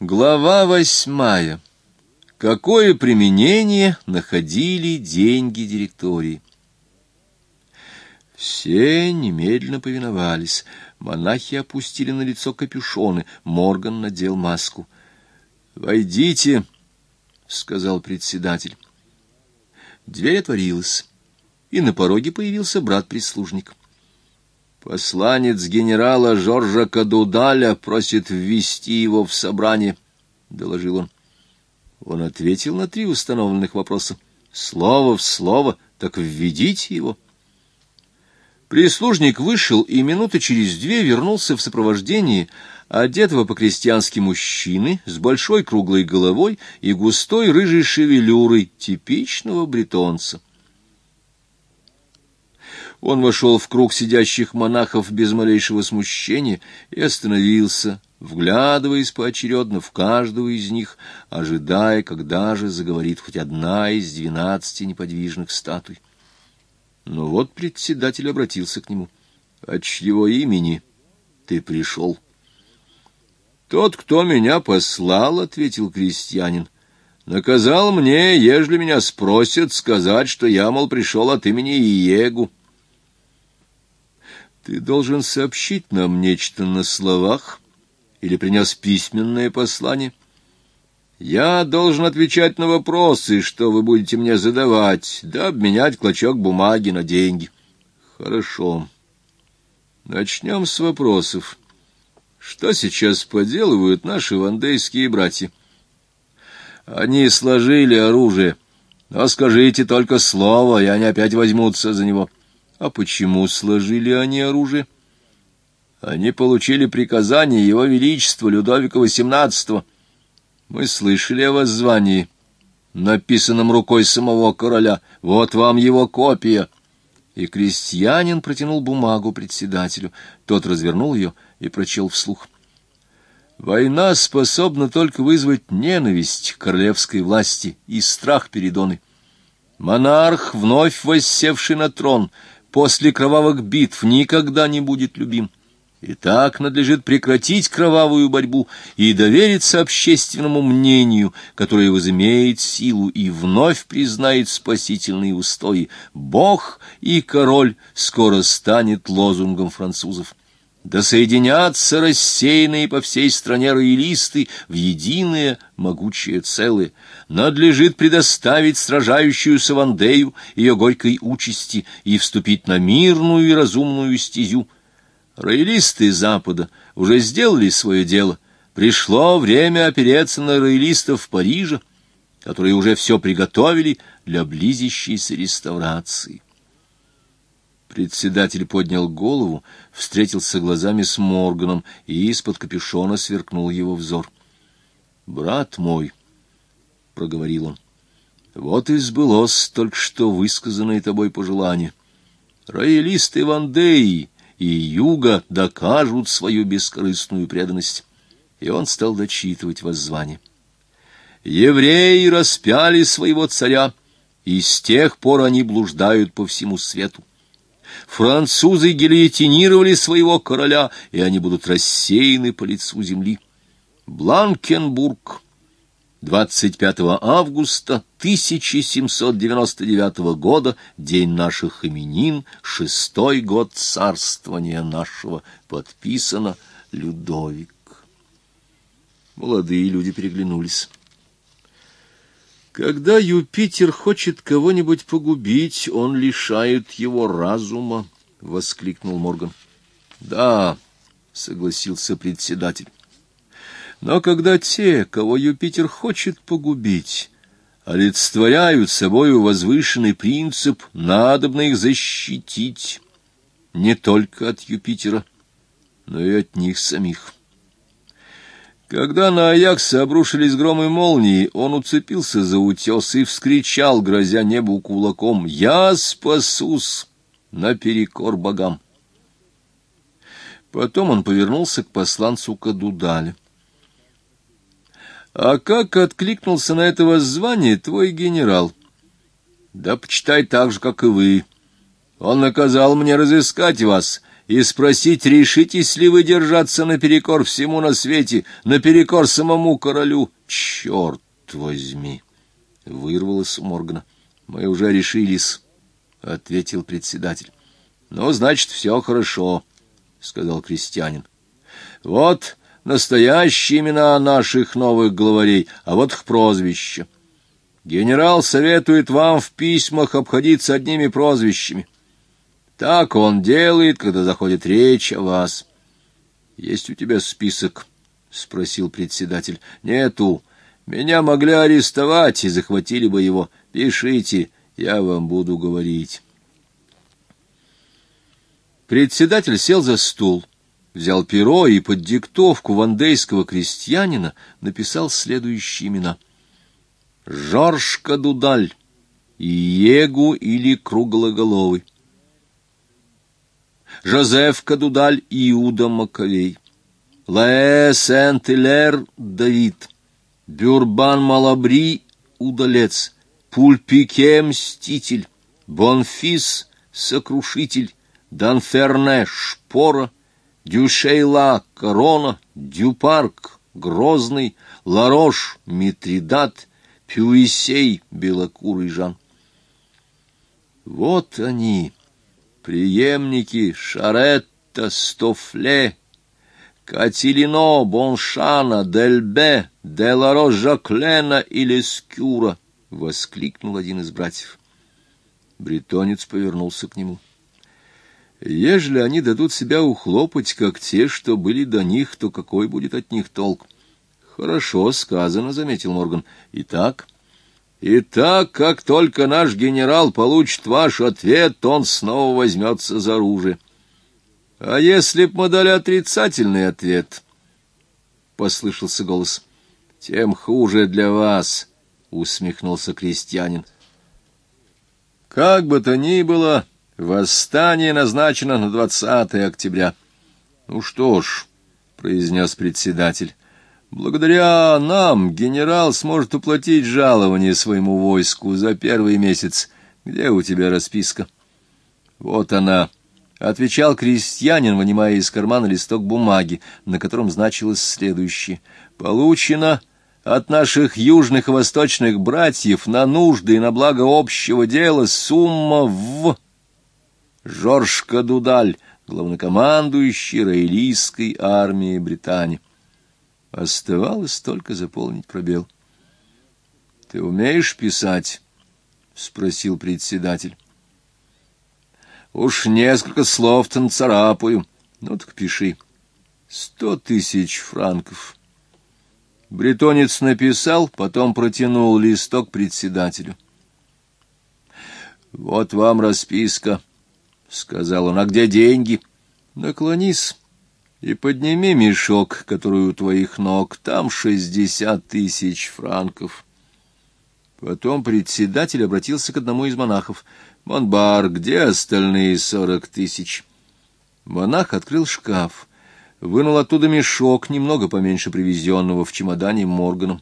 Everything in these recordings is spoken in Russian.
Глава восьмая. Какое применение находили деньги директории? Все немедленно повиновались. Монахи опустили на лицо капюшоны. Морган надел маску. «Войдите», — сказал председатель. Дверь отворилась, и на пороге появился брат-прислужник. Посланец генерала Жоржа Кадудаля просит ввести его в собрание, — доложил он. Он ответил на три установленных вопроса. Слово в слово, так введите его. Прислужник вышел и минуты через две вернулся в сопровождении одетого по-крестьянски мужчины с большой круглой головой и густой рыжей шевелюрой типичного бретонца. Он вошел в круг сидящих монахов без малейшего смущения и остановился, вглядываясь поочередно в каждого из них, ожидая, когда же заговорит хоть одна из двенадцати неподвижных статуй. Но вот председатель обратился к нему. — От чьего имени ты пришел? — Тот, кто меня послал, — ответил крестьянин, — наказал мне, ежели меня спросят, сказать, что я, мол, пришел от имени Иегу. — ты должен сообщить нам нечто на словах или принес письменное послание. Я должен отвечать на вопросы, что вы будете мне задавать, да обменять клочок бумаги на деньги. Хорошо. Начнем с вопросов. Что сейчас поделывают наши вандейские братья? Они сложили оружие, но скажите только слово, и они опять возьмутся за него. — а почему сложили они оружие? Они получили приказание Его Величества Людовика XVIII. Мы слышали о воззвании, написанном рукой самого короля. Вот вам его копия. И крестьянин протянул бумагу председателю. Тот развернул ее и прочел вслух. Война способна только вызвать ненависть королевской власти и страх перед оной. Монарх, вновь воссевший на трон, — после кровавых битв никогда не будет любим. И так надлежит прекратить кровавую борьбу и довериться общественному мнению, которое возымеет силу и вновь признает спасительные устои. Бог и король скоро станет лозунгом французов да соединятся рассеянные по всей стране роялисты в единое могучее целое. Надлежит предоставить сражающуюся Вандею ее горькой участи и вступить на мирную и разумную стезю. Роялисты Запада уже сделали свое дело. Пришло время опереться на роялистов Парижа, которые уже все приготовили для близящейся реставрации. Председатель поднял голову, встретился глазами с Морганом, и из-под капюшона сверкнул его взор. «Брат мой», — проговорил он, — «вот и сбылось только что высказанное тобой пожелание. Роялисты Вандеи и Юга докажут свою бескорыстную преданность». И он стал дочитывать воззвание. «Евреи распяли своего царя, и с тех пор они блуждают по всему свету. Французы гильотинировали своего короля, и они будут рассеяны по лицу земли. Бланкенбург. 25 августа 1799 года, день наших именин, шестой год царствования нашего, подписано Людовик. Молодые люди переглянулись. Когда Юпитер хочет кого-нибудь погубить, он лишает его разума, — воскликнул Морган. — Да, — согласился председатель. Но когда те, кого Юпитер хочет погубить, олицетворяют собою возвышенный принцип, надобно их защитить не только от Юпитера, но и от них самих. — когда на Аякса обрушились громы молнии, он уцепился за утес и вскричал, грозя небу кулаком, «Я спасусь наперекор богам!» Потом он повернулся к посланцу Кадудаля. «А как откликнулся на это воззвание твой генерал?» «Да почитай так же, как и вы. Он наказал мне разыскать вас» и спросить, решитесь ли вы держаться наперекор всему на свете, наперекор самому королю. Черт возьми! — вырвалось у Моргана. — Мы уже решились, — ответил председатель. — Ну, значит, все хорошо, — сказал крестьянин. — Вот настоящие имена наших новых главарей, а вот их прозвища. Генерал советует вам в письмах обходиться одними прозвищами. Так он делает, когда заходит речь о вас. — Есть у тебя список? — спросил председатель. — Нету. Меня могли арестовать и захватили бы его. Пишите, я вам буду говорить. Председатель сел за стул, взял перо и под диктовку вандейского крестьянина написал следующие имена. Жорж Кадудаль, Иегу или Круглоголовый. Жозеф Кадудаль, Иуда Маковей. Лаэ Сент-Илер, Давид. Бюрбан Малабри, Удалец. Пульпике, Мститель. Бонфис, Сокрушитель. Данферне, Шпора. Дюшейла, Корона. Дюпарк, Грозный. Ларош, Митридат. Пюисей, Белокурый Жан. Вот они, преемники Шаретта, Стофле, Катилино, Боншана, Дельбе, Деларо, Жаклена или Скюра, — воскликнул один из братьев. Бретонец повернулся к нему. Ежели они дадут себя ухлопать, как те, что были до них, то какой будет от них толк? — Хорошо сказано, — заметил Морган. — Итак... И так, как только наш генерал получит ваш ответ, он снова возьмется за оружие. — А если б мы дали отрицательный ответ? — послышался голос. — Тем хуже для вас, — усмехнулся крестьянин. — Как бы то ни было, восстание назначено на 20 октября. — Ну что ж, — произнес председатель, Благодаря нам генерал сможет уплатить жалование своему войску за первый месяц. Где у тебя расписка? Вот она. Отвечал крестьянин, вынимая из кармана листок бумаги, на котором значилось следующее. Получено от наших южных и восточных братьев на нужды и на благо общего дела сумма в... Жорж Кадудаль, главнокомандующий Раилийской армией Британии. Оставалось только заполнить пробел. — Ты умеешь писать? — спросил председатель. — Уж несколько слов-то нацарапаю. Ну так пиши. Сто тысяч франков. Бретонец написал, потом протянул листок председателю. — Вот вам расписка, — сказал он. — А где деньги? — Наклонись и подними мешок, который у твоих ног, там шестьдесят тысяч франков. Потом председатель обратился к одному из монахов. «Монбар, где остальные сорок тысяч?» Монах открыл шкаф, вынул оттуда мешок, немного поменьше привезенного в чемодане Морганом.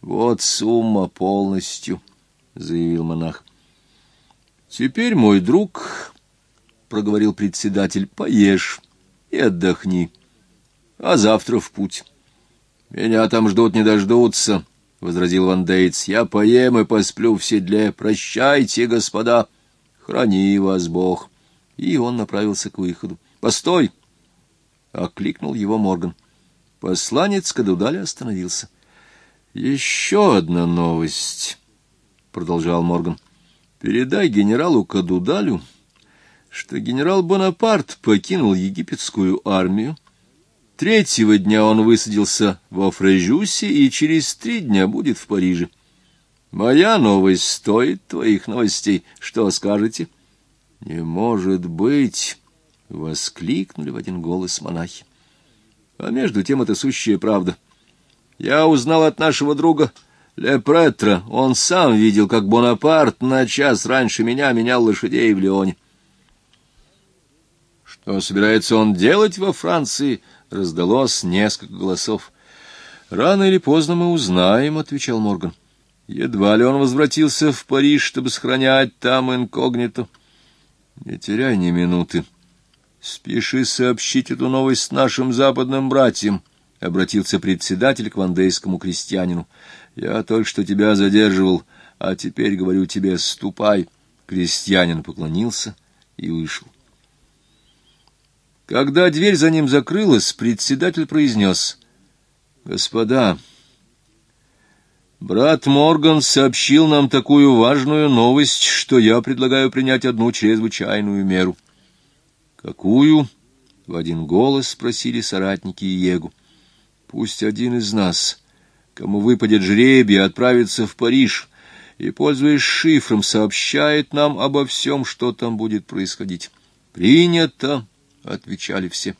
«Вот сумма полностью», — заявил монах. «Теперь, мой друг», — проговорил председатель, — «поешь» и отдохни. А завтра в путь. — Меня там ждут не дождутся, — возразил Ван Дейтс. — Я поем и посплю в седле. Прощайте, господа. Храни вас Бог. И он направился к выходу. — Постой! — окликнул его Морган. Посланец Кадудаля остановился. — Еще одна новость, — продолжал Морган. — Передай генералу Кадудалю что генерал Бонапарт покинул египетскую армию. Третьего дня он высадился во Фрежусе и через три дня будет в Париже. Моя новость стоит твоих новостей. Что скажете? — Не может быть! — воскликнули в один голос монахи. А между тем это сущая правда. Я узнал от нашего друга Лепретра. Он сам видел, как Бонапарт на час раньше меня менял лошадей в Лионе. Что собирается он делать во Франции? Раздалось несколько голосов. Рано или поздно мы узнаем, отвечал Морган. Едва ли он возвратился в Париж, чтобы сохранять там инкогнито. Не теряй ни минуты. Спеши сообщить эту новость нашим западным братьям, — обратился председатель к вандейскому крестьянину. — Я только что тебя задерживал, а теперь говорю тебе, ступай. Крестьянин поклонился и вышел. Когда дверь за ним закрылась, председатель произнес. — Господа, брат Морган сообщил нам такую важную новость, что я предлагаю принять одну чрезвычайную меру. — Какую? В один голос спросили соратники Иегу. Пусть один из нас, кому выпадет жребий, отправится в Париж и, пользуясь шифром, сообщает нам обо всем, что там будет происходить. Принято, отвечали все.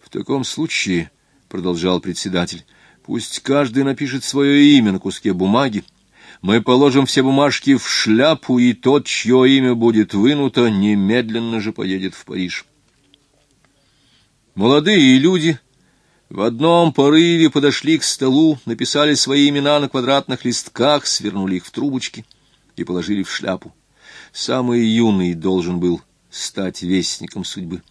В таком случае, продолжал председатель, пусть каждый напишет свое имя на куске бумаги, мы положим все бумажки в шляпу, и тот, чье имя будет вынуто, немедленно же поедет в Париж. Молодые люди в одном порыве подошли к столу, написали свои имена на квадратных листках, свернули их в трубочки и положили в шляпу. Самый юный должен был стать вестником судьбы.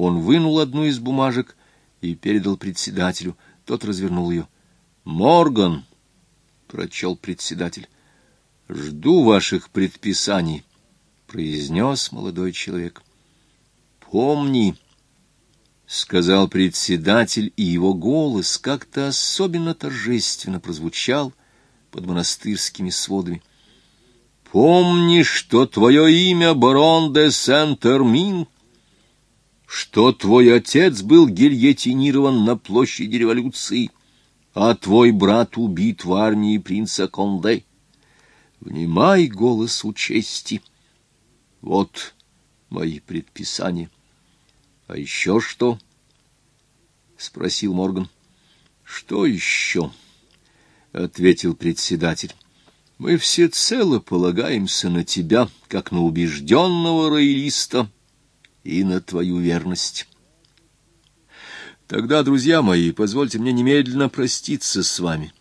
Он вынул одну из бумажек и передал председателю. Тот развернул ее. «Морган!» прочел председатель. Жду ваших предписаний, произнес молодой человек. Помни, сказал председатель, и его голос как-то особенно торжественно прозвучал под монастырскими сводами. Помни, что твое имя барон де Сент-Эрмин, что твой отец был гильотинирован на площади революции а твой брат убит в армии принца Конде. Внимай голосу чести. Вот мои предписания. А еще что? — спросил Морган. — Что еще? — ответил председатель. — Мы всецело полагаемся на тебя, как на убежденного роялиста, и на твою верность. Тогда, друзья мои, позвольте мне немедленно проститься с вами.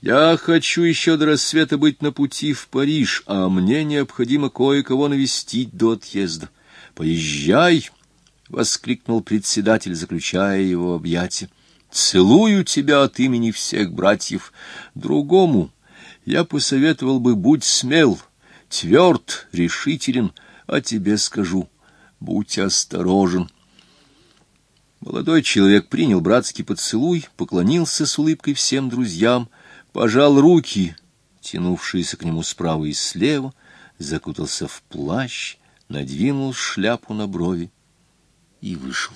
Я хочу еще до рассвета быть на пути в Париж, а мне необходимо кое-кого навестить до отъезда. Поезжай, воскликнул председатель, заключая его объятия. Целую тебя от имени всех братьев. Другому я посоветовал бы будь смел, тверд, решителен, а тебе скажу: будь осторожен. Молодой человек принял братский поцелуй, поклонился с улыбкой всем друзьям, пожал руки, тянувшиеся к нему справа и слева, закутался в плащ, надвинул шляпу на брови и вышел.